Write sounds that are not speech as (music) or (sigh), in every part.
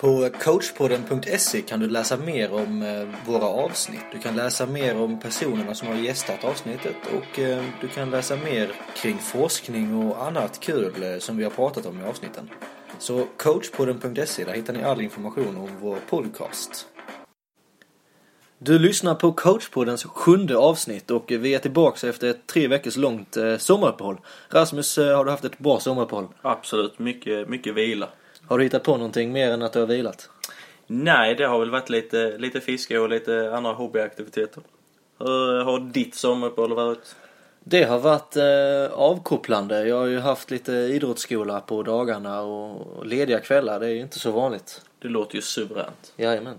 På coachpodden.se kan du läsa mer om eh, våra avsnitt. Du kan läsa mer om personerna som har gästat avsnittet och eh, du kan läsa mer kring forskning och annat kul eh, som vi har pratat om i avsnitten. Så coachpodden.se, där hittar ni all information om vår podcast. Du lyssnar på coachpoddens sjunde avsnitt och vi är tillbaka efter ett tre veckors långt sommaruppehåll. Rasmus, har du haft ett bra sommaruppehåll? Absolut, mycket, mycket vila. Har du hittat på någonting mer än att du har vilat? Nej, det har väl varit lite, lite fiske och lite andra hobbyaktiviteter. Hur har ditt sommaruppehåll varit? Det har varit eh, avkopplande. Jag har ju haft lite idrottsskola på dagarna och lediga kvällar. Det är ju inte så vanligt. Det låter ju suveränt. Jajamän.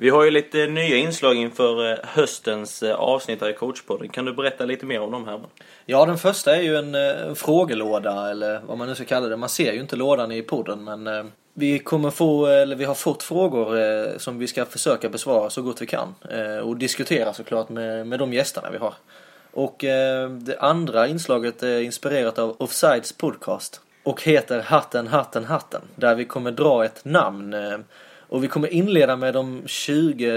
Vi har ju lite nya inslag inför eh, höstens eh, avsnitt här i coachpodden. Kan du berätta lite mer om dem här? Ja, den första är ju en, eh, en frågelåda eller vad man nu ska kalla det. Man ser ju inte lådan i podden men vi kommer få, eller vi har fått frågor som vi ska försöka besvara så gott vi kan. Och diskutera såklart med, med de gästerna vi har. Och det andra inslaget är inspirerat av Offsides podcast. Och heter Hatten, hatten, hatten. Där vi kommer dra ett namn och vi kommer inleda med de 20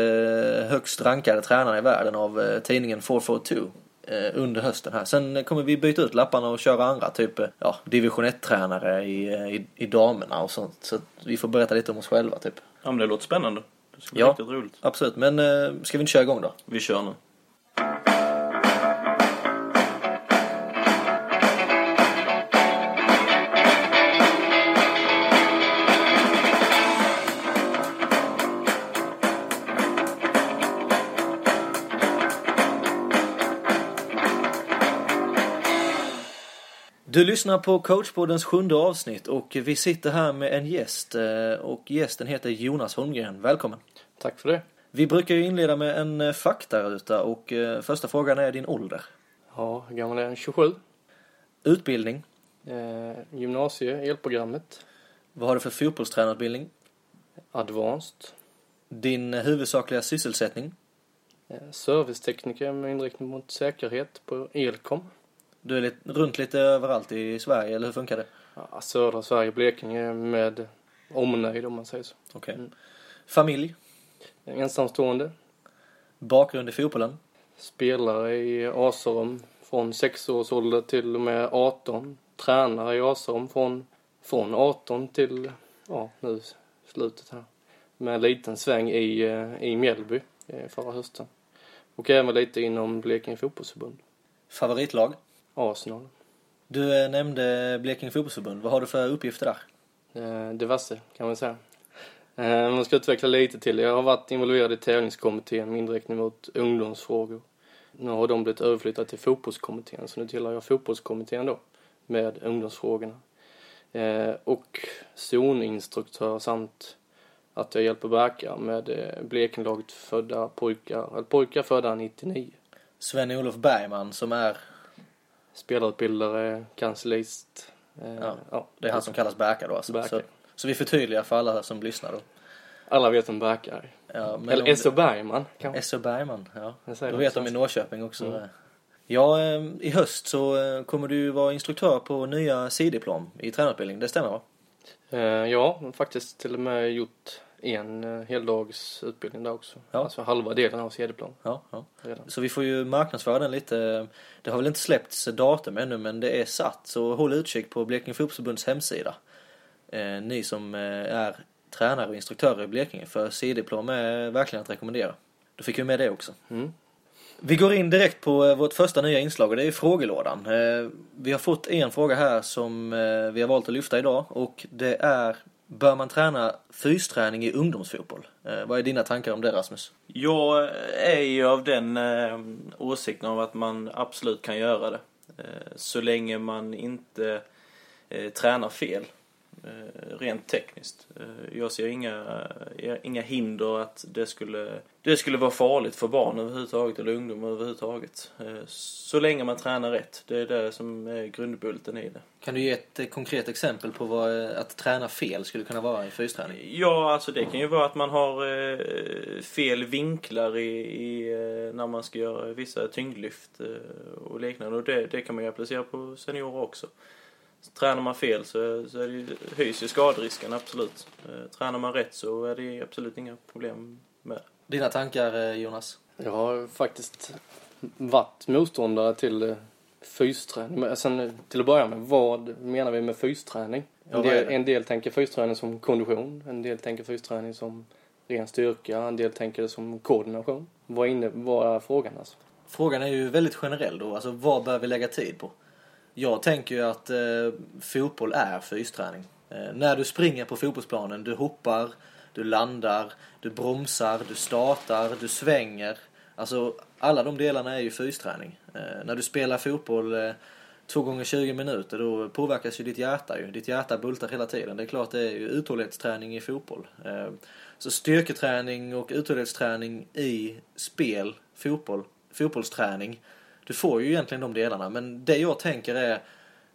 högst rankade tränarna i världen av eh, tidningen 442 eh, under hösten här. Sen kommer vi byta ut lapparna och köra andra, typ eh, ja, division 1-tränare i, i, i damerna och sånt. Så vi får berätta lite om oss själva typ. Ja men det låter spännande. Det ska bli ja, riktigt roligt. absolut. Men ska vi inte köra igång då? Vi kör nu. Du lyssnar på coachpoddens sjunde avsnitt och vi sitter här med en gäst eh, och gästen heter Jonas Holmgren. Välkommen! Tack för det! Vi brukar ju inleda med en eh, faktaruta och eh, första frågan är din ålder. Ja, hur gammal är jag? 27. Utbildning? Eh, gymnasie, elprogrammet. Vad har du för fotbollstränarutbildning? Advanced. Din huvudsakliga sysselsättning? Eh, servicetekniker med inriktning mot säkerhet på Elkom. Du är lite, runt lite överallt i Sverige, eller hur funkar det? Ja, södra Sverige, Blekinge med omnejd om man säger så. Okej. Okay. Mm. Familj? Ensamstående. Bakgrund i fotbollen? Spelare i Asarum från 6 års ålder till och med 18. Tränare i Asarum från, från 18 till, ja, nu slutet här. Med en liten sväng i, eh, i Mjällby eh, förra hösten. Och även lite inom Blekinge fotbollsförbund. Favoritlag? Arsenal. Du eh, nämnde Blekinge fotbollsförbund. Vad har du för uppgifter där? Eh, diverse, kan man säga. Eh, man ska utveckla lite till. Jag har varit involverad i tävlingskommittén med inriktning mot ungdomsfrågor. Nu har de blivit överflyttade till fotbollskommittén, så nu tillhör jag fotbollskommittén då med ungdomsfrågorna. Eh, och zoninstruktör samt att jag hjälper verka med eh, Blekingelaget födda pojkar, eller pojkar födda 99. Sven-Olof Bergman som är spelarutbildare, kanslist. Eh, ja, ja, det är han som kallas Berka då alltså. Så, så, vi förtydligar för alla som lyssnar då. Alla vet vem Berka är. Ja, Eller S.O. Bergman kanske. S.O. Bergman, ja. Då vet de i Norrköping också. Mm. Ja, eh, i höst så eh, kommer du vara instruktör på nya C-diplom i tränarutbildning, det stämmer va? Eh, ja, faktiskt till och med gjort en eh, heldagsutbildning där också. Ja. Alltså halva delen av CD-plan. Ja, ja. Så vi får ju marknadsföra den lite. Det har väl inte släppts datum ännu men det är satt. Så håll utkik på Blekinge Fotbollsförbunds hemsida. Eh, ni som eh, är tränare och instruktörer i Blekinge. För CD-plan är verkligen att rekommendera. Då fick vi med det också. Mm. Vi går in direkt på eh, vårt första nya inslag och det är frågelådan. Vi har fått en fråga här som vi har valt att lyfta idag och det är Bör man träna fysträning i ungdomsfotboll? Eh, vad är dina tankar om det Rasmus? Jag är ju av den eh, åsikten av att man absolut kan göra det. Eh, så länge man inte eh, tränar fel. Eh, rent tekniskt. Eh, jag ser inga, eh, inga hinder att det skulle, det skulle vara farligt för barn överhuvudtaget eller ungdomar överhuvudtaget. Så länge man tränar rätt. Det är det som är grundbulten i det. Kan du ge ett konkret exempel på vad att träna fel skulle kunna vara i fysträning? Ja, alltså det kan ju vara att man har fel vinklar i, i när man ska göra vissa tyngdlyft och liknande. Och det, det kan man ju applicera på seniorer också. Tränar man fel så, så är det, höjs ju skaderisken, absolut. Eh, Tränar man rätt så är det absolut inga problem med. Dina tankar eh, Jonas? Jag har faktiskt varit motståndare till eh, fysträning. Men sen till att börja med, vad menar vi med fysträning? En del, en del tänker fysträning som kondition, en del tänker fysträning som ren styrka, en del tänker det som koordination. Vad, inne, vad är frågan alltså? Frågan är ju väldigt generell då. Alltså vad bör vi lägga tid på? Jag tänker ju att eh, fotboll är fysträning. Eh, när du springer på fotbollsplanen, du hoppar, du landar, du bromsar, du startar, du svänger. Alltså alla de delarna är ju fysträning. Eh, när du spelar fotboll eh, två gånger 20 minuter då påverkas ju ditt hjärta ju. Ditt hjärta bultar hela tiden. Det är klart det är ju uthållighetsträning i fotboll. Eh, så styrketräning och uthållighetsträning i spel, fotboll, fotbollsträning. Du får ju egentligen de delarna. Men det jag tänker är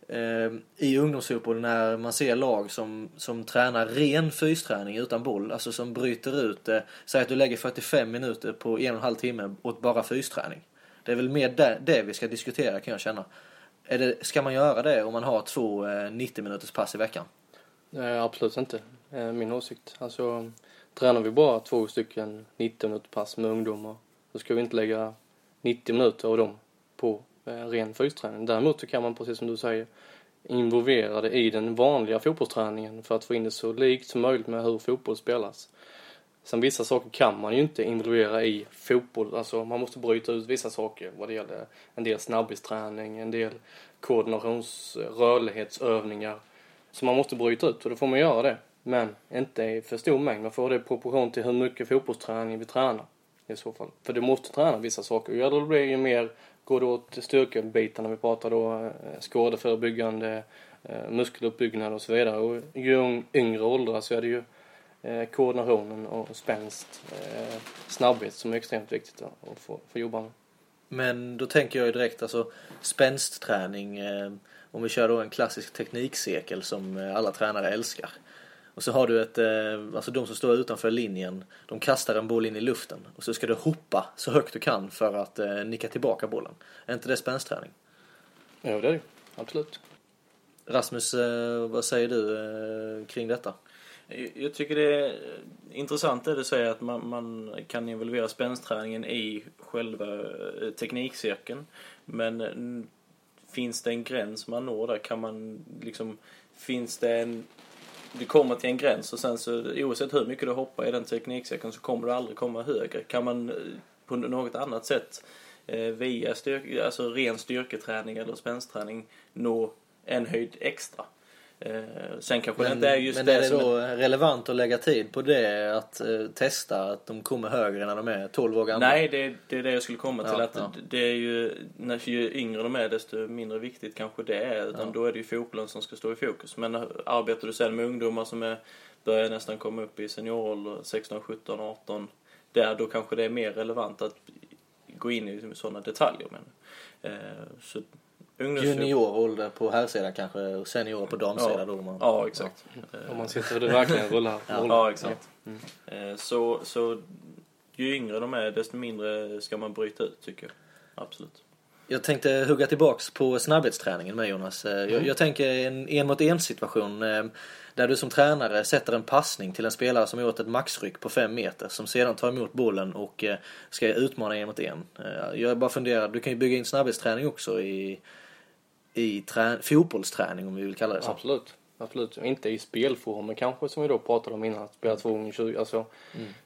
eh, i ungdomsfotboll när man ser lag som, som tränar ren fysträning utan boll. Alltså som bryter ut det. Säg att du lägger 45 minuter på en och en halv timme åt bara fysträning. Det är väl mer det, det vi ska diskutera kan jag känna. Är det, ska man göra det om man har två eh, 90 minuters pass i veckan? Eh, absolut inte. Eh, Min åsikt. Alltså, tränar vi bara två stycken 90 minuters pass med ungdomar så ska vi inte lägga 90 minuter av dem på eh, ren fysträning. Däremot så kan man, precis som du säger, involvera det i den vanliga fotbollsträningen för att få in det så likt som möjligt med hur fotboll spelas. Sen vissa saker kan man ju inte involvera i fotboll. Alltså man måste bryta ut vissa saker vad det gäller en del snabbhetsträning, en del koordinationsrörlighetsövningar. Så man måste bryta ut och då får man göra det. Men inte i för stor mängd. Man får det i proportion till hur mycket fotbollsträning vi tränar i så fall. För du måste träna vissa saker. Ju äldre du blir ju mer går det åt styrkebitarna. Vi pratar då eh, skadeförebyggande, eh, muskeluppbyggnad och så vidare. Och ju yngre åldrar så är det ju eh, koordinationen och spänst, snabbhet som är extremt viktigt att få, få jobba med. Men då tänker jag ju direkt alltså spänstträning. Om vi kör då en klassisk teknikcirkel som alla tränare älskar. Och så har du ett, eh, alltså de som står utanför linjen, de kastar en boll in i luften. Och så ska du hoppa så högt du kan för att eh, nicka tillbaka bollen. Är inte det spänsträning? Ja, det är det Absolut. Rasmus, eh, vad säger du kring detta? Jag tycker det är intressant det du säger att man, man kan involvera spänsträningen i själva teknikcirkeln. Men mm, finns det en gräns man når där? Kan man liksom, finns det en du kommer till en gräns och sen så oavsett hur mycket du hoppar i den tekniksäcken så kommer du aldrig komma högre. Kan man eh, på något annat sätt eh, via styrk, alltså ren styrketräning eller spänsträning nå en höjd extra? Eh, sen kanske det inte är just men det, är det då relevant att lägga tid på det? Att eh, testa att de kommer högre när de är 12 år gamla? Nej, det, det är det jag skulle komma till. Ja, att ja. Det är ju, när, ju yngre de är desto mindre viktigt kanske det är. Utan Ja. då är det ju fotbollen som ska stå i fokus. Men eh, arbetar du sen med ungdomar som är, börjar nästan komma upp i seniorålder, 16, 17, 18. Där då kanske det är mer relevant att gå in i sådana detaljer. Men, eh, så Juniorålder på herrsidan kanske och senior på damsidan Ja. då. Man, Ja, exakt. Om man ser hur det verkligen rullar. Ja. rullar. Ja, exakt. Eh, Så, så ju yngre de är desto mindre ska man bryta ut tycker jag. Absolut. Jag tänkte hugga tillbaks på snabbhetsträningen med Jonas. Eh, Jag, jag tänker en en mot en situation eh, där du som tränare sätter en passning till en spelare som har gjort ett maxryck på fem meter som sedan tar emot bollen och eh, ska utmana en mot en. Eh, Jag bara funderar, du kan ju bygga in snabbhetsträning också i, i trä, fotbollsträning om vi vill kalla det så. Absolut. Absolut. Inte i spelformer kanske som vi då pratade om innan. Att spela 2 gånger 20 alltså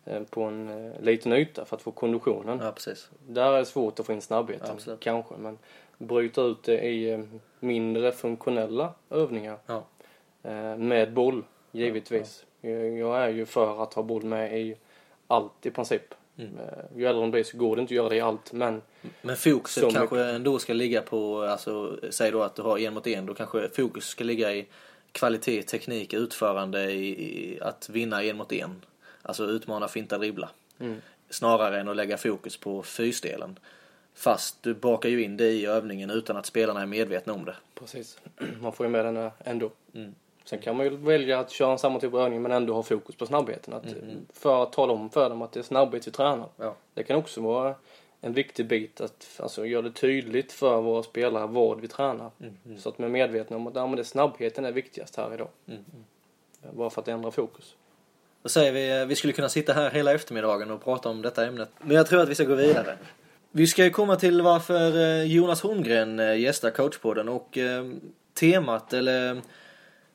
eh, på en eh, liten yta för att få konditionen. Ja, precis. Där är det svårt att få in snabbheten Absolut. kanske. Men bryta ut det i eh, mindre funktionella övningar. Ja. Eh, med boll, givetvis. Jag, jag är ju för att ha boll med i allt i princip. Mm. Eh, ju äldre de blir så går det inte att göra det i allt. Men Men fokuset kanske ändå ska ligga på, alltså säg då att du har en mot en, då kanske fokus ska ligga i kvalitet, teknik, utförande i, i att vinna en mot en. Alltså utmana, finta, dribbla. Mm. Snarare än att lägga fokus på fysdelen. Fast du bakar ju in det i övningen utan att spelarna är medvetna om det. precis. (clears throat) Man får ju med den ändå. Mm. Sen kan man ju välja att köra samma typ av övning men ändå ha fokus på snabbheten. Att, För att tala om för dem att det är snabbhet vi tränar. Ja. Det kan också vara en viktig bit att alltså, göra det tydligt för våra spelare vad vi tränar. Mm. Så att de är medvetna om att ja, men det snabbheten är viktigast här idag. Mm. Bara för att ändra fokus. Då säger vi, vi skulle kunna sitta här hela eftermiddagen och prata om detta ämnet. Men jag tror att vi ska gå vidare. Vi ska ju komma till varför eh, Jonas Holmgren eh, gästar coachpodden och eh, temat eller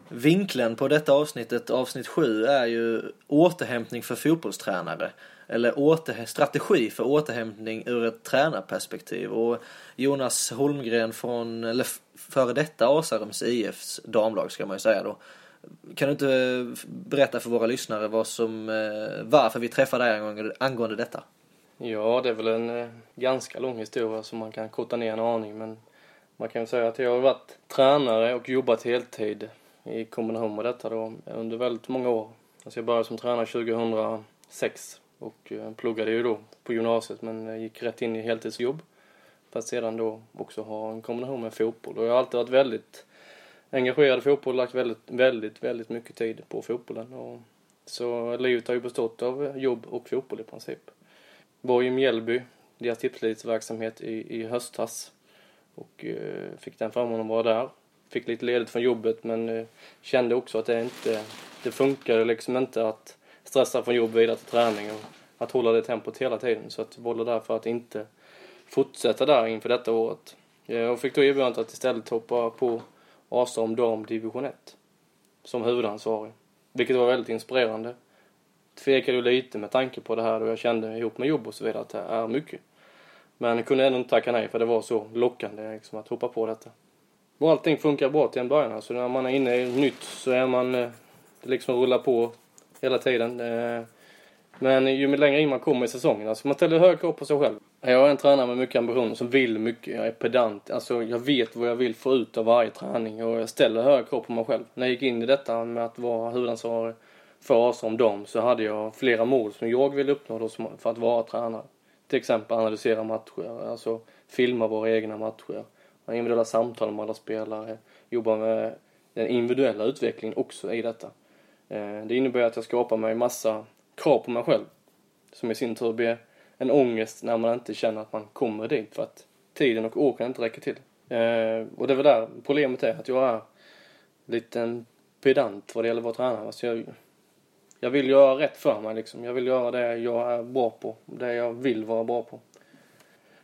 vinkeln på detta avsnittet, avsnitt 7, är ju återhämtning för fotbollstränare. Eller åter, strategi för återhämtning ur ett tränarperspektiv. Och Jonas Holmgren från, eller före detta Asarums IFs damlag ska man ju säga då. Kan du inte eh, berätta för våra lyssnare vad som, eh, varför vi träffade dig angående, detta? Ja, det är väl en eh, ganska lång historia som man kan korta ner en aning. Men man kan ju säga att jag har varit tränare och jobbat heltid i kombination med detta då under väldigt många år. Alltså jag började som tränare 2006 och eh, pluggade ju då på gymnasiet men gick rätt in i heltidsjobb. För att sedan då också ha en kombination med fotboll. Och jag har alltid varit väldigt engagerad i fotboll och lagt väldigt, väldigt, väldigt mycket tid på fotbollen. Och så livet har ju bestått av jobb och fotboll i princip. Var i Mjällby, deras tipslitsverksamhet i, i höstas. Och eh, fick den förmånen att vara där. Fick lite ledigt från jobbet men eh, kände också att det inte, det funkade liksom inte att stressa från jobb vidare till träning och att hålla det tempot hela tiden. Så att valde därför att inte fortsätta där inför detta året. Eh, jag fick då erbjudandet att istället hoppa på Asam Dam Division 1 som huvudansvarig. Vilket var väldigt inspirerande. Tvekade ju lite med tanke på det här då jag kände ihop med jobb och så vidare att det är mycket. Men kunde ändå inte tacka nej för det var så lockande liksom, att hoppa på detta. Och allting funkar bra till en början. Alltså när man är inne i nytt så är man det liksom rullar på hela tiden. Eh, men ju längre in man kommer i säsongen, alltså man ställer höga krav på sig själv. Jag är en tränare med mycket ambitioner som vill mycket. Jag är pedant. Alltså jag vet vad jag vill få ut av varje träning och jag ställer höga krav på mig själv. När jag gick in i detta med att vara huvudansvarig för oss om dem så hade jag flera mål som jag ville uppnå då för att vara tränare. Till exempel analysera matcher, alltså filma våra egna matcher, ha individuella samtal med alla spelare, jobbar med den individuella utvecklingen också i detta. Eh, det innebär att jag skapar mig massa krav på mig själv. Som i sin tur blir en ångest när man inte känner att man kommer dit för att tiden och orken inte räcker till. Eh, och det är väl där problemet är, att jag är liten pedant vad det gäller att vara tränare. Alltså jag, jag vill göra rätt för mig liksom. Jag vill göra det jag är bra på, det jag vill vara bra på.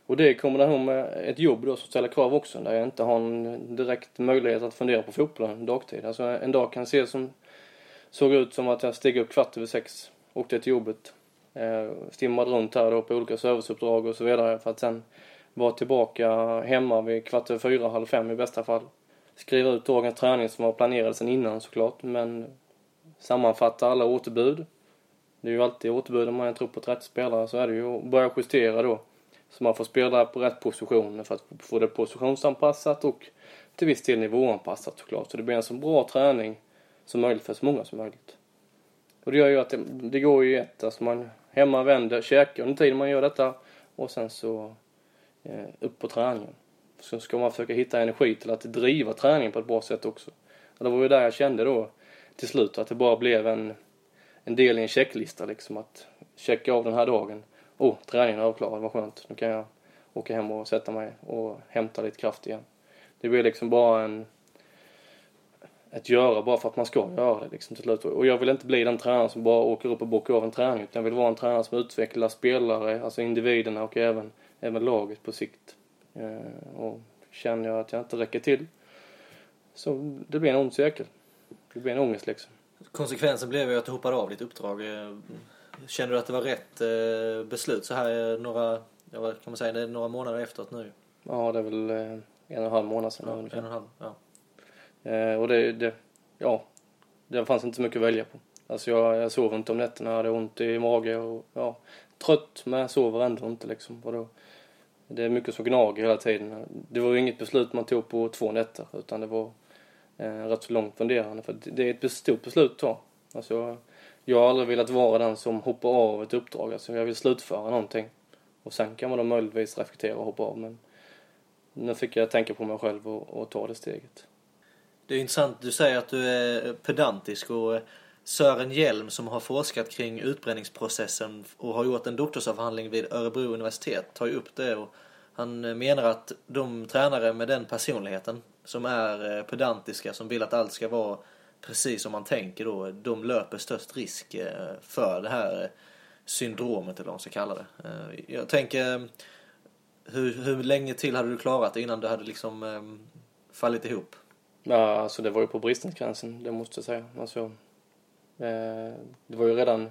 Och det i kombination med ett jobb då som ställer krav också, där jag inte har en direkt möjlighet att fundera på fotbollen dagtid. Alltså en dag kan se som, såg ut som att jag steg upp kvart över sex, åkte till jobbet, eh, stimmade runt här då på olika serviceuppdrag och så vidare för att sen vara tillbaka hemma vid kvart över fyra, halv fem i bästa fall. Skriva ut dagens träning som var planerad sedan innan såklart, men sammanfatta alla återbud. Det är ju alltid återbud om man är en trupp på 30 spelare så är det ju att börja justera då. Så man får spela på rätt position för att få det positionsanpassat och till viss del nivåanpassat såklart. Så det blir en så bra träning som möjligt för så många som möjligt. Och det gör ju att det, det går ju ett. Alltså man hemma vänder, käkar under tiden man gör detta och sen så eh, upp på träningen. Så ska man försöka hitta energi till att driva träningen på ett bra sätt också. Och det var ju där jag kände då till slut att det bara blev en, en del i en checklista liksom att checka av den här dagen. Oh, träningen är avklarad, vad skönt. Nu kan jag åka hem och sätta mig och hämta lite kraft igen. Det blir liksom bara en ett göra bara för att man ska göra det liksom till slut. Och jag vill inte bli den tränaren som bara åker upp och bockar av en träning utan jag vill vara en tränare som utvecklar spelare, alltså individerna och även, även laget på sikt. Eh, och känner jag att jag inte räcker till så det blir en ond cirkel. Det blir en ångest liksom. Konsekvensen blev ju att du hoppade av ditt uppdrag. Eh, Känner du att det var rätt eh, beslut så här eh, några, vad kan man säga, det är några månader efteråt nu? Ja, det är väl eh, en och en halv månad sedan Ja, en ungefär. och en halv, ja. Eh, och det, det, ja, det fanns inte så mycket att välja på. Alltså jag, jag sov inte om nätterna, hade ont i mage och ja, trött men jag sover ändå inte liksom. Och då, det är mycket som gnager hela tiden. Det var ju inget beslut man tog på två nätter utan det var eh, rätt så långt funderande för det det är ett stort beslut att ta. Alltså, jag har aldrig velat vara den som hoppar av ett uppdrag. Alltså jag vill slutföra någonting. Och sen kan man då möjligtvis reflektera och hoppa av men nu fick jag tänka på mig själv och, och ta det steget. Det är intressant, du säger att du är pedantisk och eh, Sören Hjelm som har forskat kring utbränningsprocessen och har gjort en doktorsavhandling vid Örebro universitet tar ju upp det och han eh, menar att de tränare med den personligheten som är eh, pedantiska, som vill att allt ska vara precis som man tänker då, de löper störst risk eh, för det här syndromet eller vad man ska kalla det. Eh, jag tänker, hur, hur länge till hade du klarat det innan du hade liksom ehm, fallit ihop? Ja, alltså det var ju på bristningsgränsen, det måste jag säga. Alltså, eh, det var ju redan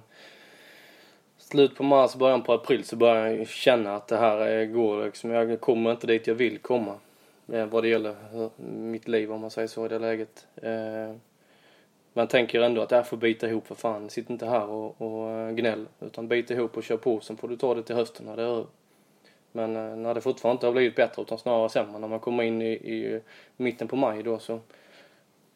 slut på mars, början på april så började jag känna att det här går liksom. Jag kommer inte dit jag vill komma. Vad det gäller mitt liv om man säger så i det läget. Man tänker ändå att jag får bita ihop för fan. Sitt inte här och, och äh, gnäll. Utan bit ihop och kör på. Sen får du ta det till hösten när det är över. Men äh, när det fortfarande inte har blivit bättre utan snarare sämre när man kommer in i, i mitten på maj då så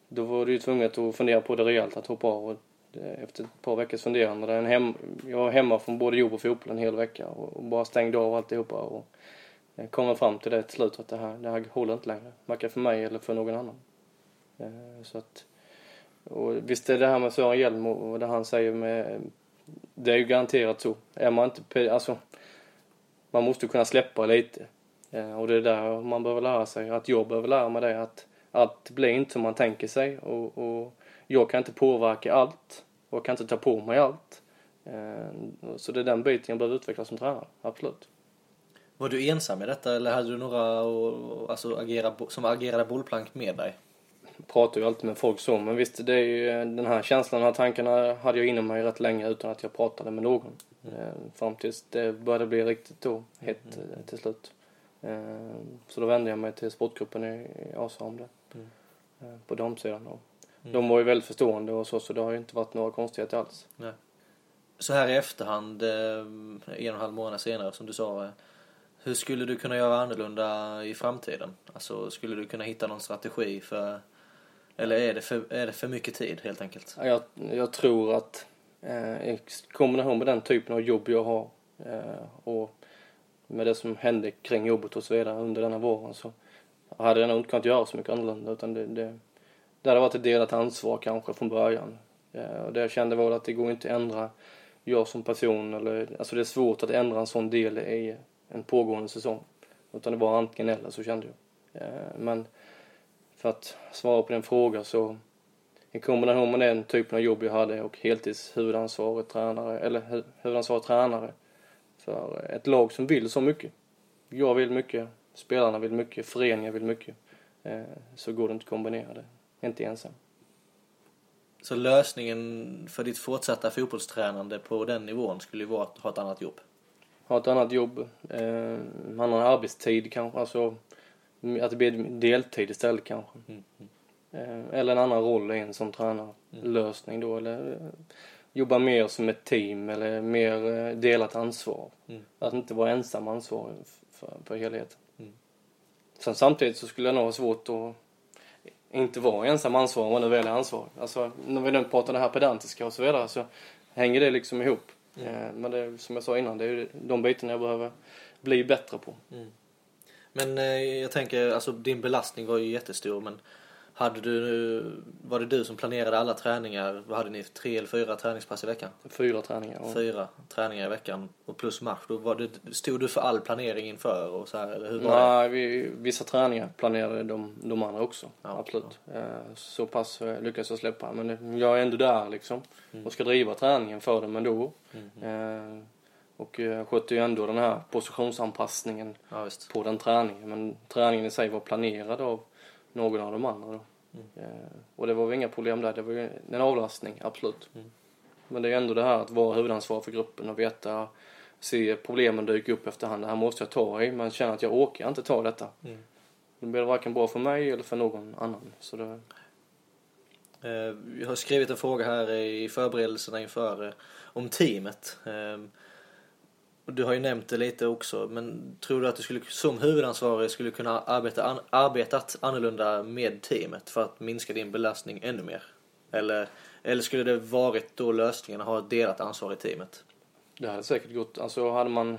då var du ju tvunget att fundera på det rejält att hoppa av. Och eh, efter ett par veckors funderande, där en hem, jag var hemma från både jobb och fotboll en hel vecka och, och bara stängde av alltihopa och eh, kom fram till det till slut att det här, det här håller inte längre. Varken för mig eller för någon annan. Eh, så att, och visst är det här med Sören Hjelm och det han säger med, det är ju garanterat så. Är man inte, alltså man måste kunna släppa lite. Eh, och det är där man behöver lära sig, att jag behöver lära mig det, att allt blir inte som man tänker sig och, och jag kan inte påverka allt och jag kan inte ta på mig allt. Eh, så det är den biten jag behöver utveckla som tränare, absolut. Var du ensam i detta eller hade du några och, alltså, agera, som agerade bollplank med dig? Pratar ju alltid med folk så, men visst det är ju den här känslan, de här tankarna hade jag inom mig rätt länge utan att jag pratade med någon. Mm. Fram tills det började bli riktigt då, hett mm. Eh, till slut. Eh, så då vände jag mig till sportgruppen i Asa om det. Mm. På damsidan. Och mm. De var ju väldigt förstående och så, så det har ju inte varit några konstigheter alls. Nej. Så här i efterhand, en och en halv månad senare som du sa. Hur skulle du kunna göra annorlunda i framtiden? Alltså, skulle du kunna hitta någon strategi för... Eller är det för, är det för mycket tid helt enkelt? Jag, jag tror att Eh, I kombination med den typen av jobb jag har eh, och med det som hände kring jobbet och så vidare under denna våren så hade jag nog inte kunnat göra så mycket annorlunda utan det, det, det hade varit ett delat ansvar kanske från början. Eh, och det jag kände var att det går inte att ändra jag som person eller, alltså det är svårt att ändra en sån del i en pågående säsong. Utan det var antingen eller så kände jag. Eh, men för att svara på din fråga så i kombination med den typen av jobb jag hade och heltids huvudansvarig tränare, eller huvudansvarig tränare för ett lag som vill så mycket. Jag vill mycket, spelarna vill mycket, föreningen vill mycket. Eh, så går det inte att kombinera det, inte ensam. Så lösningen för ditt fortsatta fotbollstränande på den nivån skulle ju vara att ha ett annat jobb? Ha ett annat jobb, eh, annan arbetstid kanske, alltså att det blir deltid istället kanske. Mm. mm. Eh, eller en annan roll i en som tränarlösning mm. då. Eller eh, jobba mer som ett team eller mer eh, delat ansvar. Mm. Att inte vara ensam ansvarig för, för helheten. Mm. Sen samtidigt så skulle jag nog ha svårt att inte vara ensam ansvarig om man nu väl är ansvarig. Alltså när vi nu pratar det här pedantiska och så vidare så hänger det liksom ihop. Mm. Men det som jag sa innan, det är de bitarna jag behöver bli bättre på. Mm. Men jag tänker, alltså din belastning var ju jättestor men hade du, var det du som planerade alla träningar? Vad hade ni? Tre eller fyra träningspass i veckan? Fyra träningar. Ja. Fyra träningar i veckan och plus match. Då var det, stod du för all planering inför och så här, eller hur var Nej, vi, vissa träningar planerade de, de andra också. Ja, absolut. Ja. Eh, så pass eh, lyckades jag släppa. Men jag är ändå där liksom. Mm. Och ska driva träningen för dem ändå. Mm. Och jag skötte ju ändå den här positionsanpassningen ja, på den träningen. Men träningen i sig var planerad av någon av de andra då. Mm. Eh, och det var väl inga problem där. Det var ju en avlastning, absolut. Mm. Men det är ändå det här att vara huvudansvarig för gruppen och veta, se problemen dyka upp efterhand. Det här måste jag ta i, men känner att jag orkar inte ta detta. Mm. Då blir det varken bra för mig eller för någon annan. Så det... Eh, jag har skrivit en fråga här i förberedelserna inför eh, om teamet. Du har ju nämnt det lite också, men tror du att du skulle, som huvudansvarig skulle kunna arbeta an, arbetat annorlunda med teamet för att minska din belastning ännu mer? Eller, eller skulle det varit då lösningen att ha ett delat ansvar i teamet? Det hade säkert gått. Alltså hade man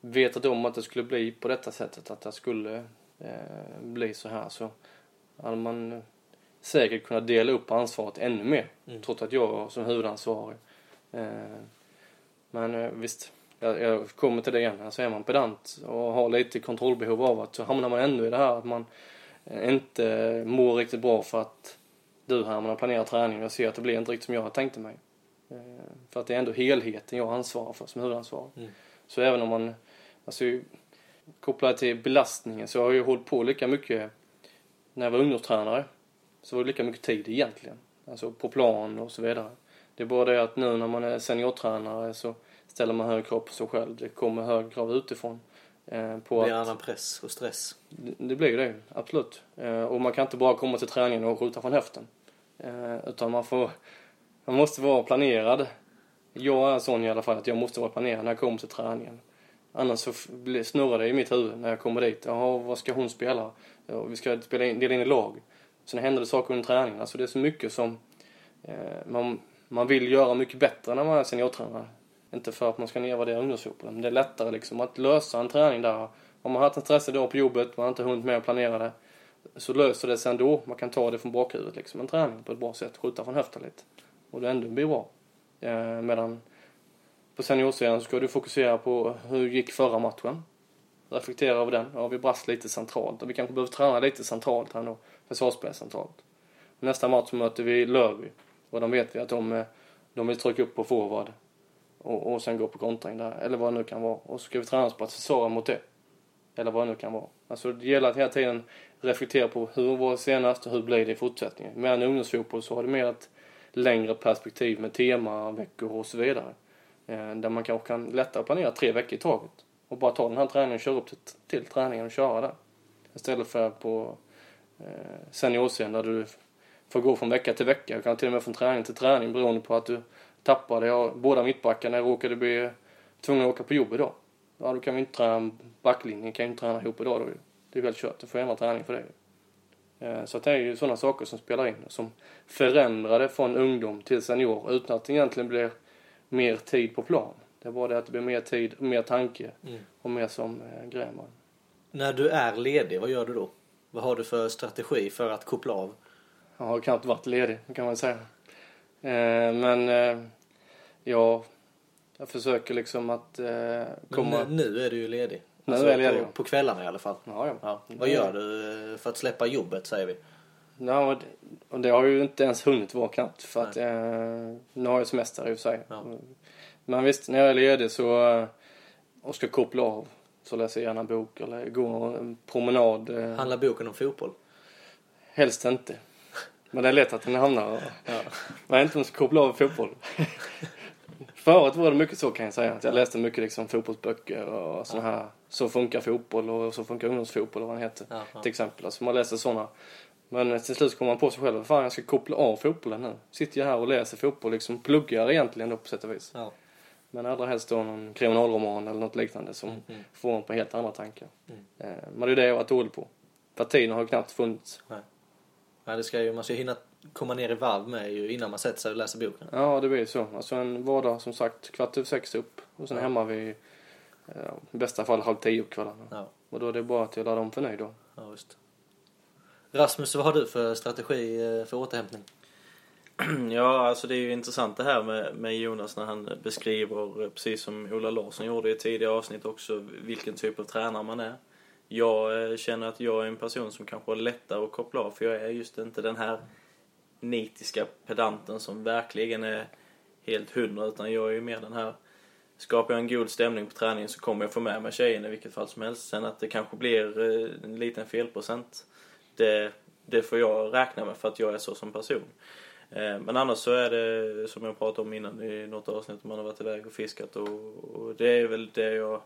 vetat om att det skulle bli på detta sättet, att det skulle eh, bli så här så hade man säkert kunna dela upp ansvaret ännu mer. Mm. Trots att jag som huvudansvarig. Eh, men eh, visst, jag, jag kommer till det igen. Alltså är man pedant och har lite kontrollbehov av att så hamnar man ändå i det här att man eh, inte mår riktigt bra för att du här, man har planerat träning och jag ser att det blir inte riktigt som jag tänkte mig. Eh, för att det är ändå helheten jag ansvarar för som huvudansvarig. Mm. Så även om man, alltså kopplat till belastningen så har jag ju hållit på lika mycket när jag var ungdomstränare. Så var det lika mycket tid egentligen. Alltså på plan och så vidare. Det är bara det att nu när man är seniortränare så ställer man högre krav på sig själv. Det kommer högre krav utifrån. Eh, på Det att, blir annan press och stress. det, det blir ju det, absolut. Eh, och man kan inte bara komma till träningen och skjuta från höften. Eh, utan man får, man måste vara planerad. Jag är sån i alla fall att jag måste vara planerad när jag kommer till träningen. Annars så snurrar det i mitt huvud när jag kommer dit. Jaha, vad ska hon spela? Ja, vi ska spela in, dela in i lag. Sen händer det saker under träningen. Alltså det är så mycket som man, man vill göra mycket bättre när man är seniortränare. Inte för att man ska nedvärdera ungdomsfotbollen, men det är lättare liksom att lösa en träning där. Om man har haft en stressig dag på jobbet, man har inte hunnit med att planera det, så löser det sig ändå. Man kan ta det från bakhuvudet liksom, en träning på ett bra sätt, skjuta från höften lite. Och det ändå blir bra. Eh, medan på seniorsidan ska du fokusera på hur gick förra matchen. Reflektera över den. Ja, vi brast lite centralt och vi kanske behöver träna lite centralt här nu. Försvarsspel centralt. Nästa match möter vi Lövby. Och de vet vi att de, eh, de vill trycka upp på forward. Och, och sen gå på kontring där. Eller vad det nu kan vara. Och så ska vi träna på att försvara mot det. Eller vad det nu kan vara. Alltså det gäller att hela tiden reflektera på hur var det senast och hur blir det i fortsättningen. Medan ungdomsfotboll så har det mer ett längre perspektiv med tema, veckor och så vidare. Eh, där man kanske kan lättare planera tre veckor i taget. Och bara ta den här träningen och köra upp till, till träningen och köra där. Istället för på eh, seniorscen där du får gå från vecka till vecka. Kan till och med från träning till träning beroende på att du tappade ja, båda mittbackarna råkade bli tvungna att åka på jobb idag. Ja, då kan vi inte träna backlinjen, kan ju inte träna ihop idag då. Det är helt kört, du får ändra träning för det. Eh, Så det är ju sådana saker som spelar in som förändrade från ungdom till senior utan att det egentligen blir mer tid på plan. Det är bara det att det blir mer tid, mer tanke Mm. och mer som eh, Gräman. När du är ledig, vad gör du då? Vad har du för strategi för att koppla av? Jag har knappt varit ledig kan man säga. Eh, men eh, ja, jag försöker liksom att eh, Men komma... nu, nu är du ju ledig. Nu Alltså, är jag ledig, På, på kvällarna i alla fall. Ja, ja. Ja. Vad gör du för att släppa jobbet, säger vi? Ja, och det- och det har ju inte ens hunnit vara knappt för att eh, nu har jag semester i och för sig. Ja. Men visst, när jag är ledig så och ska koppla av så läser jag gärna bok eller går en promenad. Handlar boken om fotboll? helst inte. Men det är lätt att den hamnar. Ja. Men inte om jag ska koppla av fotboll. Förut var det mycket så kan jag säga. Att jag läste mycket liksom fotbollsböcker och såna här. Så funkar fotboll och så funkar ungdomsfotboll och vad den heter. Ja, ja. Till exempel. Alltså man läser såna. Men till slut så kommer man på sig själv. Fan jag ska koppla av fotbollen nu. Sitter jag här och läser fotboll liksom. Pluggar egentligen då på sätt och vis. Ja. Men allra helst då någon kriminalroman eller något liknande som Mm, mm. får en på helt andra tankar. Mm. Eh, Men det är det jag har varit dålig på. Tiden har knappt funnits. Ja, det ska ju, man ska hinna komma ner i varv med ju innan man sätter sig och läser boken. Ja, det blir så. Alltså en vardag som sagt kvart över sex upp och sen Ja. hemma vid eh, i bästa fall halv tio på kvällarna. Ja, Och då är det bara att jag laddar om för nöjd då. ja just. Rasmus, vad har du för strategi eh, för återhämtning? (clears throat) Ja, alltså det är ju intressant det här med, med Jonas när han beskriver, eh, precis som Ola Larsson gjorde i tidigare avsnitt också, vilken typ av tränare man är. Jag eh, känner att jag är en person som kanske har lättare att koppla av, för jag är just inte den här nitiska pedanten som verkligen är helt hundra, utan jag är ju mer den här Skapar jag en god stämning på träningen så kommer jag få med mig tjejerna i vilket fall som helst. Sen att det kanske blir eh, en liten felprocent, det, det får jag räkna med för att jag är så som person. Eh, men annars så är det som jag pratade om innan i något avsnitt, man har varit iväg och fiskat och, och det är väl det jag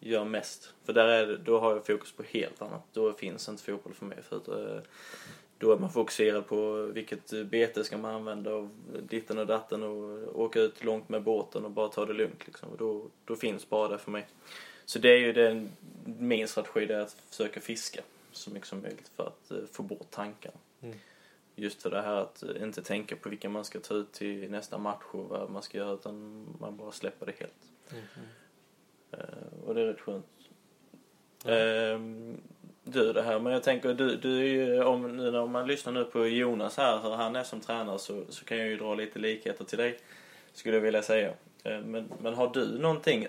gör mest. För där är det, då har jag fokus på helt annat. Då finns inte fotboll för mig. För att, eh, då är man fokuserad på vilket bete ska man använda och ditten och datten och åka ut långt med båten och bara ta det lugnt liksom. Och då, då finns bara det för mig. Så det är ju den, min strategi, det är att försöka fiska så mycket som möjligt för att eh, få bort tankarna. Mm. Just för det här att eh, inte tänka på vilka man ska ta ut till nästa match och vad man ska göra utan man bara släpper det helt. Eh, och det är rätt skönt. Ehm, du det här. Men jag tänker, du, du är ju, om, nu när man lyssnar nu på Jonas här, hur han är som tränare, så, så kan jag ju dra lite likheter till dig. Skulle jag vilja säga. Eh, Men, men har du någonting,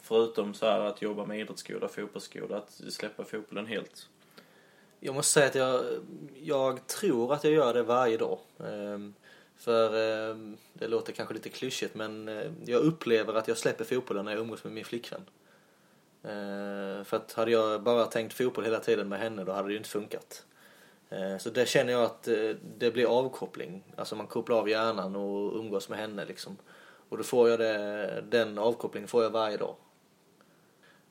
förutom så här att jobba med idrottsskola, fotbollsskola, att släppa fotbollen helt? Jag måste säga att jag, jag tror att jag gör det varje dag. Ehm, För ehm, det låter kanske lite klyschigt men eh, jag upplever att jag släpper fotbollen när jag umgås med min flickvän. Eh, för att hade jag bara tänkt fotboll hela tiden med henne då hade det ju inte funkat. Eh, så det känner jag att eh, det blir avkoppling. Alltså man kopplar av hjärnan och umgås med henne liksom. Och då får jag det, den avkopplingen får jag varje dag.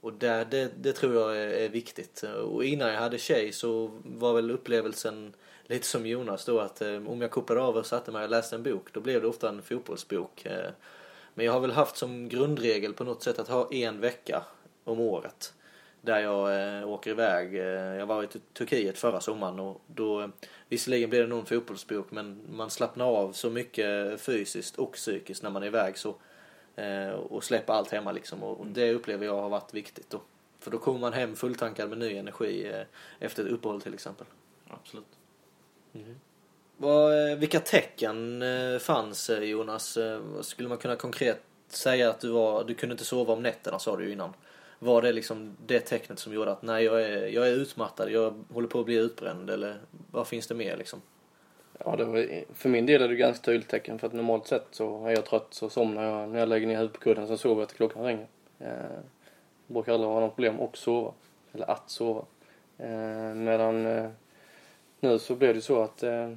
Och där, det, det tror jag är, är viktigt. Och innan jag hade tjej så var väl upplevelsen lite som Jonas då att om jag kopplade av och satte mig och läste en bok då blev det ofta en fotbollsbok. Men jag har väl haft som grundregel på något sätt att ha en vecka om året där jag eh, åker iväg. Eh, jag var i Tur- Turkiet förra sommaren och då eh, visserligen blir det nog en fotbollsbok men man slappnar av så mycket fysiskt och psykiskt när man är iväg så eh, och släpper allt hemma liksom och och det upplever jag har varit viktigt då. För då kommer man hem fulltankad med ny energi eh, efter ett uppehåll till exempel. Absolut. Vad, eh, vilka tecken fanns Jonas? Skulle man kunna konkret säga att du var, du kunde inte sova om nätterna sa du ju innan. Var det liksom det tecknet som gjorde att nej jag är, jag är utmattad, jag håller på att bli utbränd eller vad finns det mer liksom? Ja, det var, för min del är det ganska tydligt tecken för att normalt sett så är jag trött så somnar jag när jag lägger ner huvudet på kudden så sover jag till klockan ringer. Eh, brukar aldrig ha något problem att sova. Eller att sova. Eh, medan eh, nu så blev det så att eh,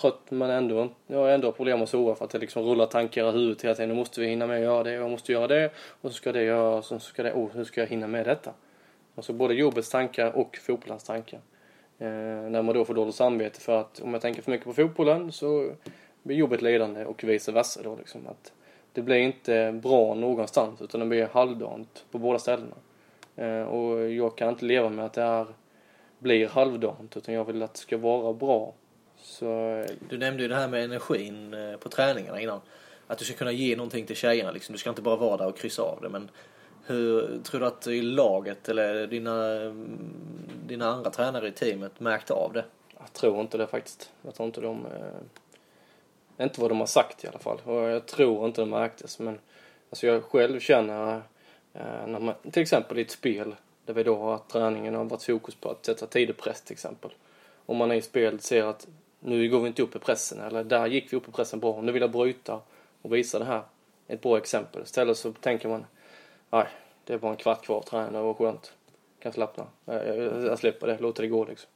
trött men ändå jag har ändå problem att sova för att det liksom rullar tankar i huvudet hela tiden. Nu måste vi hinna med att göra det och jag måste göra det och så ska det göras och så ska det, oh, hur ska jag hinna med detta? Alltså både jobbets tankar och fotbollens tankar. Eh, när man då får dåligt samvete för att om jag tänker för mycket på fotbollen så blir jobbet lidande och vice versa då liksom. Att det blir inte bra någonstans utan det blir halvdant på båda ställena. Eh, och jag kan inte leva med att det är, blir halvdant utan jag vill att det ska vara bra. Så eh, Du nämnde ju det här med energin eh, på träningarna innan. Att du ska kunna ge någonting till tjejerna liksom. Du ska inte bara vara där och kryssa av det. Men hur tror du att i laget eller dina, mm, dina andra tränare i teamet märkte av det? Jag tror inte det faktiskt. Jag tror inte de... Eh, inte vad de har sagt i alla fall. Och jag tror inte det märktes. Men alltså jag själv känner, eh, när man, till exempel i ett spel där vi då har träningen och varit fokus på att sätta tidig press till exempel. Om man i spelet ser att nu går vi inte upp i pressen eller där gick vi upp i pressen bra. Nu vill jag bryta och visa det här. Ett bra exempel. Istället så tänker man, nej, det är bara en kvart kvar av träningen, det var skönt. Kan slappna. Jag, jag, jag släpper det, låter det gå liksom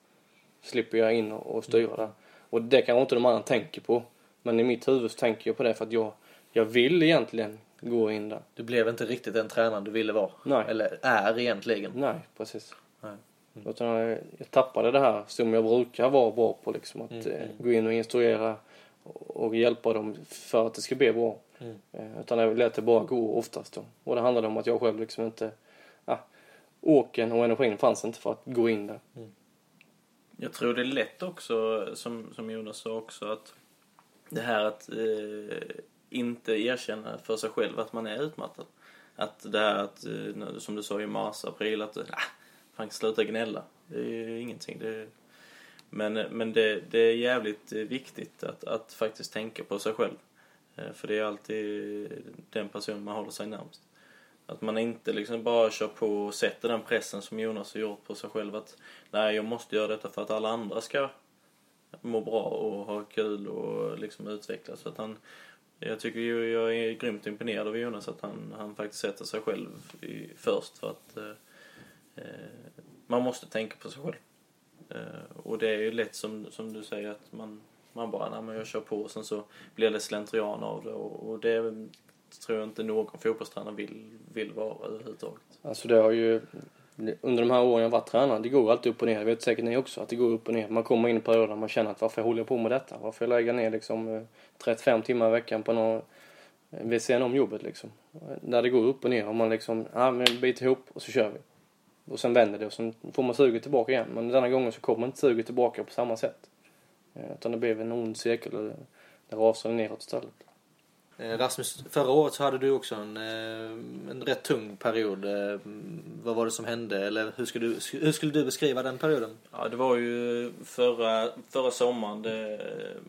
slipper jag in och, och styra där. Och det kanske inte de andra tänker på. Men i mitt huvud så tänker jag på det för att jag, jag vill egentligen gå in där. Du blev inte riktigt den tränaren du ville vara. Nej. Eller är egentligen. Nej, precis. Nej. Utan jag, jag tappade det här som jag brukar vara bra på liksom. Att Mm, eh, mm. gå in och instruera och, och hjälpa dem för att det ska bli bra. Mm. Eh, utan jag lät det bara gå oftast då. Och det handlade om att jag själv liksom inte, ja, åken och energin fanns inte för att gå in där. Jag tror det är lätt också, som, som Jonas sa också, att det här att eh, inte erkänna för sig själv att man är utmattad. Att det här att, eh, som du sa i mars, april, att ah, han slutar gnälla. Det är ju ingenting. Det, men men det, det är jävligt eh, viktigt att, att faktiskt tänka på sig själv. Eh, för det är alltid den person man håller sig närmast. Att man inte liksom bara kör på och sätter den pressen som Jonas har gjort på sig själv att nej, jag måste göra detta för att alla andra ska må bra och ha kul och liksom utvecklas. Så att han, jag tycker ju, jag är grymt imponerad av Jonas att han, han faktiskt sätter sig själv i, först för att eh, Eh, man måste tänka på sig själv. Eh, och det är ju lätt som, som du säger att man, man bara, nej men jag kör på och sen så blir det slentrian av det och, och det tror jag inte någon fotbollstränare vill, vill vara överhuvudtaget. Alltså det har ju, under de här åren jag varit tränare, det går alltid upp och ner. Det vet säkert ni också, att det går upp och ner. Man kommer in i perioder där man känner att varför håller jag på med detta? Varför lägger jag ner liksom eh, 35 timmar i veckan på någon, vid sidan om jobbet liksom. När det går upp och ner och man liksom, ja men bit biter ihop och så kör vi. Och sen vänder det och sen får man suget tillbaka igen. Men denna gången så kommer inte suget tillbaka på samma sätt. Eh, Utan det blev en ond cirkel och det rasade neråt istället. Eh, Rasmus, förra året så hade du också en, eh, en rätt tung period. Vad var det som hände? Eller hur skulle, du, hur skulle du beskriva den perioden? Ja, det var ju förra, förra sommaren det,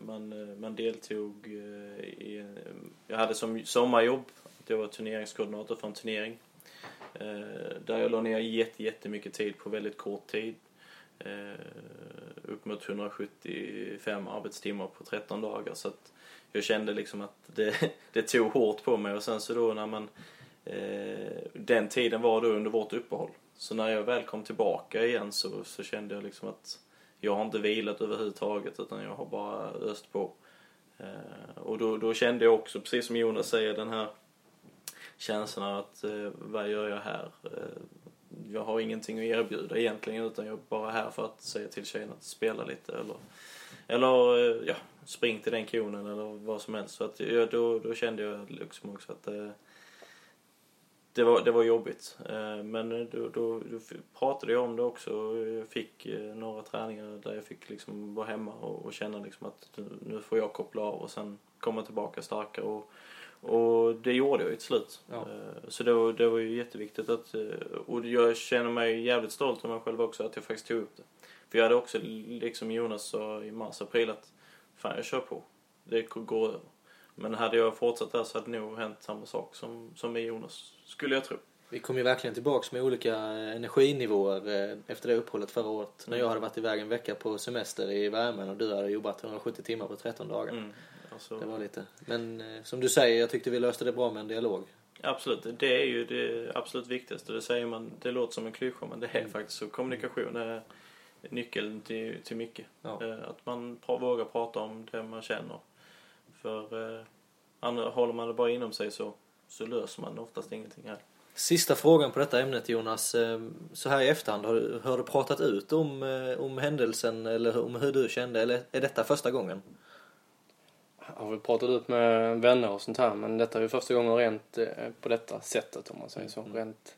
man, man deltog i... Jag hade som sommarjobb att jag var turneringskoordinator för en turnering. Eh, där jag la ner jätte, jättemycket tid på väldigt kort tid. Eh, upp mot 175 arbetstimmar på 13 dagar. Så att jag kände liksom att det, (laughs) det tog hårt på mig och sen så då när man eh, den tiden var då under vårt uppehåll. Så när jag väl kom tillbaka igen så, så kände jag liksom att jag har inte vilat överhuvudtaget utan jag har bara öst på. Och då, då kände jag också, precis som Jonas säger, den här känslan av att eh, vad gör jag här? Eh, jag har ingenting att erbjuda egentligen utan jag är bara här för att säga till tjejerna att spela lite eller, eller eh, ja, spring till den konen eller vad som helst. Så att, ja, då, då kände jag liksom också att eh, det, var, det var jobbigt. Eh, men då, då, då pratade jag om det också och jag fick eh, några träningar där jag fick liksom vara hemma och, och känna liksom att nu, nu får jag koppla av och sen komma tillbaka starkare. Och, och det gjorde jag ju till slut. Ja. Eh, Så det var, det var ju jätteviktigt att, eh, och jag känner mig jävligt stolt över mig själv också att jag faktiskt tog upp det. För jag hade också, liksom Jonas sa i mars, april att fan jag kör på. Det går över. Men hade jag fortsatt där så hade det nog hänt samma sak som, som med Jonas, skulle jag tro. Vi kom ju verkligen tillbaks med olika energinivåer eh, efter det uppehållet förra året. När jag hade varit iväg en vecka på semester i värmen och du hade jobbat 170 timmar på 13 dagar. Mm. Alltså, Det var lite. Men eh, som du säger, jag tyckte vi löste det bra med en dialog. Absolut, det är ju det absolut viktigaste. Det säger man, det låter som en klyscha men det är Mm. faktiskt så. Kommunikation är nyckeln till, till mycket. Ja. Eh, Att man vågar prata om det man känner. För eh, håller man det bara inom sig så, så löser man oftast ingenting här. Sista frågan på detta ämnet Jonas. Så här i efterhand, har du, har du pratat ut om, om händelsen eller om hur du kände? Eller är detta första gången? Har väl pratat ut med vänner och sånt här men detta är ju första gången rent eh, på detta sättet om man säger så. Mm. Rent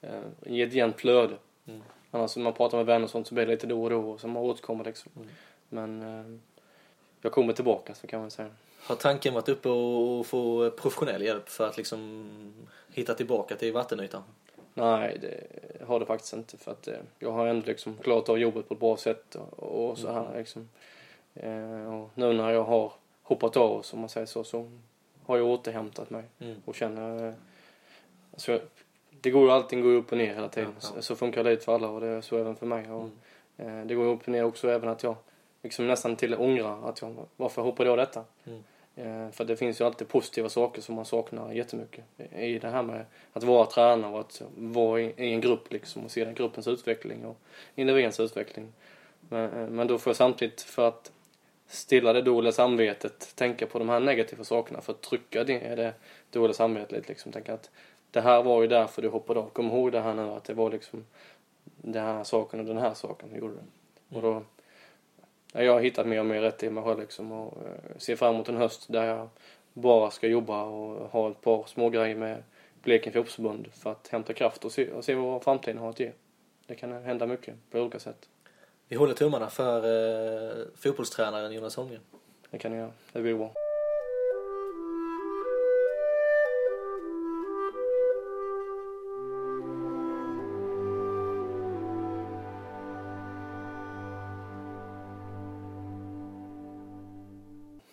eh, i ett jämnt flöde. Mm. Annars när man pratar med vänner och sånt så blir det lite då och då som man återkommer liksom. Mm. Men eh, jag kommer tillbaka så kan man säga. Har tanken varit uppe och få professionell hjälp för att liksom hitta tillbaka till vattenytan? Nej, det har det faktiskt inte för att eh, jag har ändå liksom klarat av jobbet på ett bra sätt och, och så här Mm. liksom. Eh, och nu när jag har hoppat av som man säger så, så har jag återhämtat mig Mm. och känner... Eh, alltså, det går allting går upp och ner hela tiden. Ja, ja. Så, funkar livet för alla och det är så även för mig. Och, Mm. eh, det går upp och ner också även att jag liksom nästan till ångrar att jag, varför hoppade jag detta? Mm. Eh, för det finns ju alltid positiva saker som man saknar jättemycket i det här med att vara tränare och att vara i, i en grupp liksom och se den gruppens utveckling och individens utveckling. Men, eh, men då får jag samtidigt för att stilla det dåliga samvetet tänka på de här negativa sakerna för att trycka det, det dåliga samvetet lite liksom. Tänka att det här var ju därför du hoppade av. Kom ihåg det här nu att det var liksom den här saken och den här saken du gjorde. Och då ja, jag har hittat mer och mer rätt i mig själv liksom och eh, ser fram emot en höst där jag bara ska jobba och ha ett par små grejer med Blekinge fotbollsförbund för att hämta kraft och se, och se vad framtiden har att ge. Det kan hända mycket på olika sätt. Vi håller tummarna för eh, fotbollstränaren Jonas Holmgren. Det kan jag göra. Det blir bra.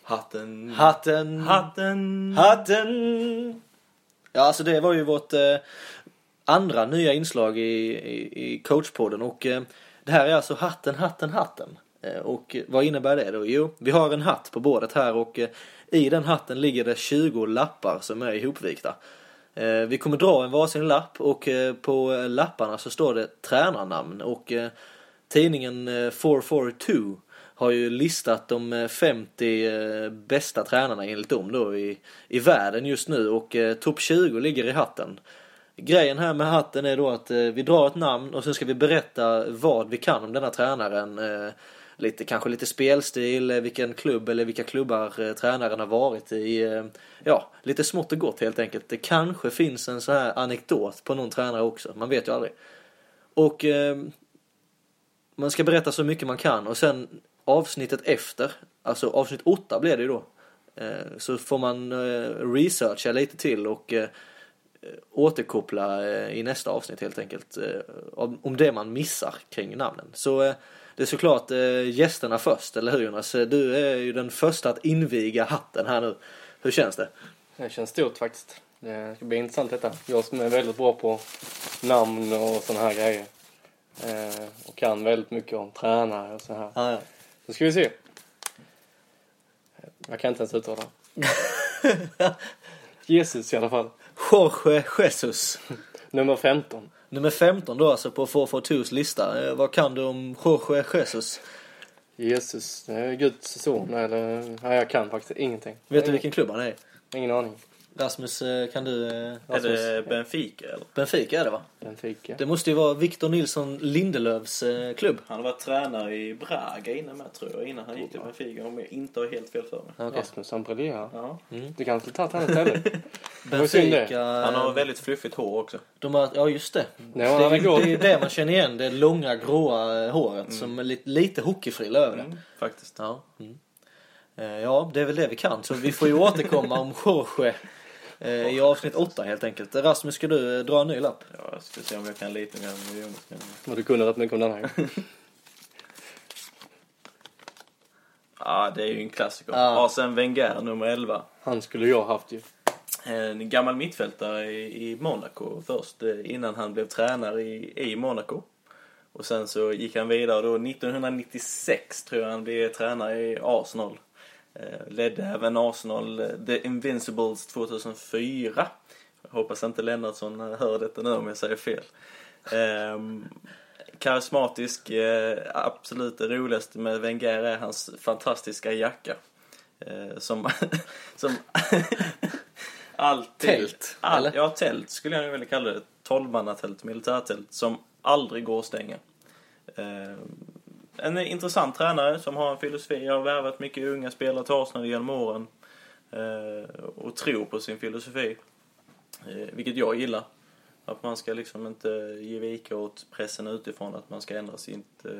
Hatten. Hatten! Hatten. Hatten! Ja, alltså det var ju vårt eh, andra nya inslag i, i, i coachpodden och eh, det här är alltså hatten, hatten, hatten. Eh, och vad innebär det då? Jo, vi har en hatt på bordet här och eh, i den hatten ligger det 20 lappar som är ihopvikta. Eh, vi kommer dra en varsin lapp och på lapparna så står det tränarnamn och tidningen 442 har ju listat de 50 bästa tränarna enligt dem då i, i världen just nu och topp 20 ligger i hatten. Grejen här med hatten är då att eh, vi drar ett namn och sen ska vi berätta vad vi kan om denna tränaren. Eh, lite, kanske lite spelstil, eh, vilken klubb eller vilka klubbar eh, tränaren har varit i. Eh, ja, lite smått och gott helt enkelt. Det kanske finns en så här anekdot på någon tränare också, man vet ju aldrig. Och eh, man ska berätta så mycket man kan och sen avsnittet efter, alltså avsnitt 8 blir det ju då. Så får man researcha lite till och återkoppla eh, i nästa avsnitt helt enkelt. eh, om, det man missar kring namnen. Så eh, det är såklart eh, gästerna först, eller hur Jonas? Eh, Du är ju den första att inviga hatten här nu. Hur känns det? Det känns stort faktiskt. Det ska bli intressant detta. Jag som är väldigt bra på namn och sådana här grejer. Eh, och kan väldigt mycket om tränare och så här. Ja, ja. Då ska vi se. Jag kan inte ens uttala. (laughs) Jesus i alla fall. Jorge Jesus. Nummer 15. Nummer 15 då alltså på 442s lista. Eh, Vad kan du om Jorge Jesus? Jesus, det är Guds son eller? Nej, jag kan faktiskt ingenting. Vet du vilken klubb han är? Ingen aning. Rasmus, eh, kan du? eh, Är Rasmus? det Benfica eller? Benfica är det va? Benfica. Det måste ju vara Victor Nilsson Lindelöfs eh, klubb. Han har varit tränare i Braga innan med tror jag, innan han gick till Benfica om jag inte har helt fel för mig. Okej. Rasmus, han briljerar. Ja. Du kanske skulle tagit han istället. Benfica. Han har väldigt fluffigt hår också. De har, ja just det. Nej, det, är det är det man känner igen. Det långa gråa håret som är lite, lite hockeyfrilla över det. Mm, faktiskt. Ja. Mm. Ja, det är väl det vi kan. Så vi får ju återkomma om Jorge i avsnitt 8 helt enkelt. Rasmus, ska du eh, dra en ny lapp? Ja, jag ska se om jag kan lite mer än Jonas. kan. Men du kunde rätt mycket om den här. (laughs) Ja, det är ju en klassiker. Ja. Arsene Wenger nummer 11. Han skulle jag haft ju. En gammal mittfältare i, Monaco först eh, innan han blev tränare i, i Monaco. Och sen så gick han vidare då 1996 tror jag han blev tränare i Arsenal. Eh, ledde även Arsenal eh, The Invincibles 2004. Jag hoppas inte Lennartsson hör detta nu om jag säger fel. Ehm, karismatisk, eh, absolut det roligaste med Wenger är hans fantastiska jacka. Eh, som, (laughs) som (laughs) alltid... Tält, All, ja, tält skulle jag vilja kalla det. Tolvmannatält, militärtält, som aldrig går att stänga. Eh, en intressant tränare som har en filosofi. Jag har värvat mycket unga spelare till Arsenal genom åren. Eh, och tror på sin filosofi. Eh, vilket jag gillar. Att man ska liksom inte ge vika åt pressen utifrån. Att man ska ändra sitt, eh,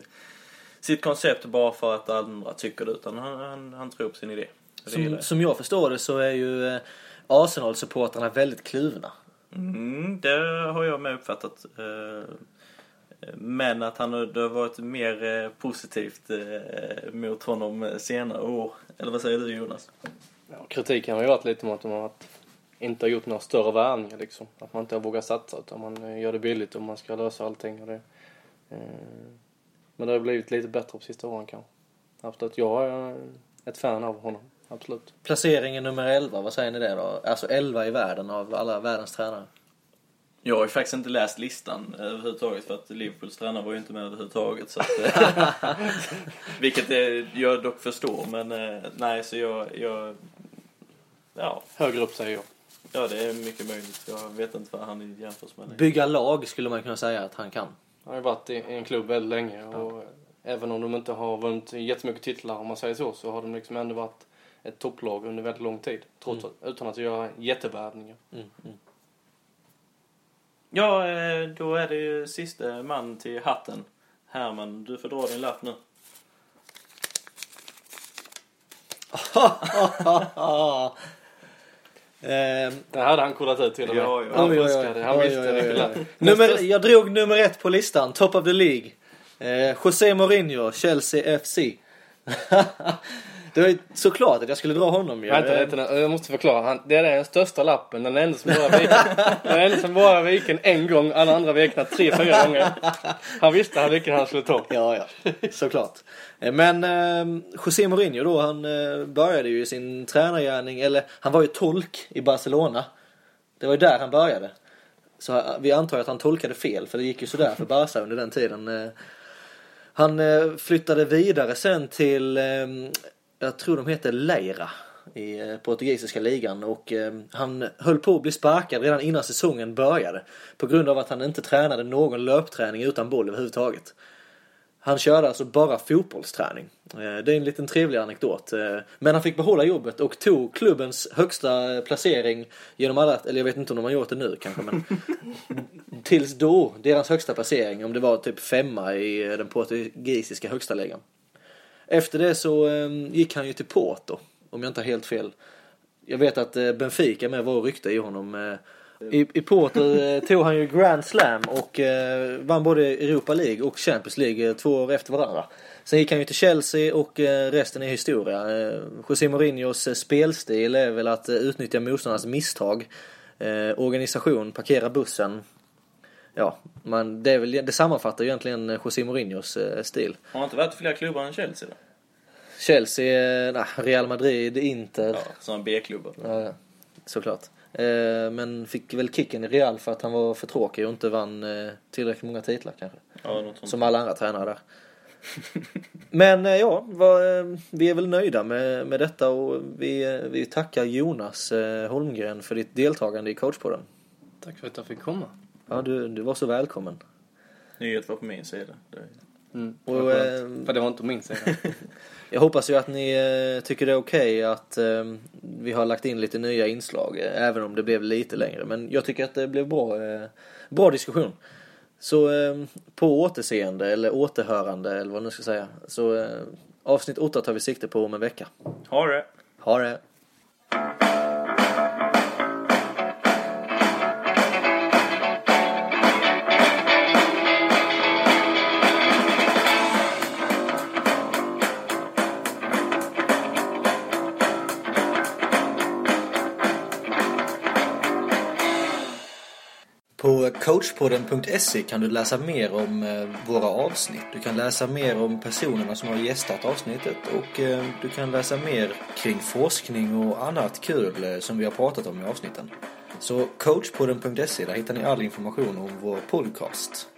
sitt koncept bara för att andra tycker det. Utan han, han, han tror på sin idé. Som, som jag förstår det så är ju Arsenal-supportrarna väldigt kluvna. Mm, det har jag med uppfattat. Men att han har, det har varit mer eh, positivt eh, mot honom senare år. Eller vad säger du Jonas? Ja, kritiken har ju varit lite mot att varit, inte har gjort några större värvningar liksom. Att man inte har vågat satsa utan man eh, gör det billigt och man ska lösa allting och det. Men det har blivit lite bättre på sista åren kanske. Absolut. Jag är ett fan av honom. Absolut. Placeringen nummer 11, vad säger ni det då? Alltså 11 i världen av alla världens tränare. Jag har ju faktiskt inte läst listan överhuvudtaget för att Liverpools tränare var ju inte med överhuvudtaget. Så att, (laughs) eh, vilket eh, jag dock förstår men eh, nej så jag, jag ja, Högre upp säger jag. ja det är mycket möjligt. Jag vet inte vad han jämförs med. Bygga lag skulle man kunna säga att han kan. Han har ju varit i en klubb väldigt länge och även om de inte har vunnit jättemycket titlar om man säger så så har de liksom ändå varit ett topplag under väldigt lång tid. Trots att, utan att göra jättevärvningar. Mm, mm. Ja, eh, då är det ju sista man till hatten. Herman, du får dra din lapp nu. (laughs) Ehm, Det hade han kollat ut till och med. Ja, ja. Han fuskade. Han visste det. jag drog nummer ett på listan, top of the League. Eh, José Mourinho, Chelsea FC. (laughs) det var ju såklart att jag skulle dra honom ju. Vänta nu, jag måste förklara. Han, det är den största lappen, den enda som bara viken. (laughs) den enda som bara viken en gång, alla andra vikna tre, fyra gånger. Han visste han vilken han skulle ta. Ja, ja, såklart. Eh, Men eh, José Mourinho då, han eh, började ju sin tränargärning, eller han var ju tolk i Barcelona. Det var ju där han började. Så eh, vi antar att han tolkade fel, för det gick ju sådär för Barca under den tiden. Eh, Han flyttade vidare sen till, eh, jag tror de heter Leira i eh, portugisiska ligan och eh, han höll på att bli sparkad redan innan säsongen började på grund av att han inte tränade någon löpträning utan boll överhuvudtaget. Han körde alltså bara fotbollsträning. Eh, det är en liten trevlig anekdot. Men han fick behålla jobbet och tog klubbens högsta placering genom alla, eller jag vet inte om de har gjort det nu kanske men tills då, deras högsta placering, om det var typ femma i den portugisiska högsta ligan. Efter det så ehm, gick han ju till Porto om jag inte har helt fel. Jag vet att eh, Benfica med var och ryckte i honom. Eh, I, I Porto eh, tog han ju Grand Slam och eh, vann både Europa League och Champions League två år efter varandra. Sen gick han ju till Chelsea och eh, resten är historia. Eh, José Mourinhos spelstil är väl att utnyttja motståndarnas misstag. Organisation, parkera bussen. Ja, man, det, är väl, det sammanfattar ju egentligen José Mourinhos eh, stil. Har han inte varit fler klubbar än Chelsea då? Chelsea, eh, nah, Real Madrid, Inter. Ja, som B-klubbar. Ja, ja, såklart. Eh, men fick väl kicken i Real för att han var för tråkig och inte vann tillräckligt många titlar kanske. Ja. Som alla andra tränare där. (laughs) Men ja, vi är väl nöjda med, med detta och vi, vi tackar Jonas Holmgren för ditt deltagande i coachpodden. Tack för att jag fick komma. Ja, du, du var så välkommen. Nyhet var på min sida. Det... Mm. Och, Och, eh, för det var inte min sida. (laughs) Jag hoppas ju att ni eh, tycker det är okej att eh, vi har lagt in lite nya inslag, eh, även om det blev lite längre. Men jag tycker att det blev bra, eh, bra diskussion. Så eh, på återseende, eller återhörande, eller vad man nu ska säga. Så eh, avsnitt 8 tar vi sikte på om en vecka. Ha det! Ha det! coachpodden.se kan du läsa mer om eh, våra avsnitt. Du kan läsa mer om personerna som har gästat avsnittet och eh, du kan läsa mer kring forskning och annat kul eh, som vi har pratat om i avsnitten. Så coachpodden.se, där hittar ni all information om vår podcast.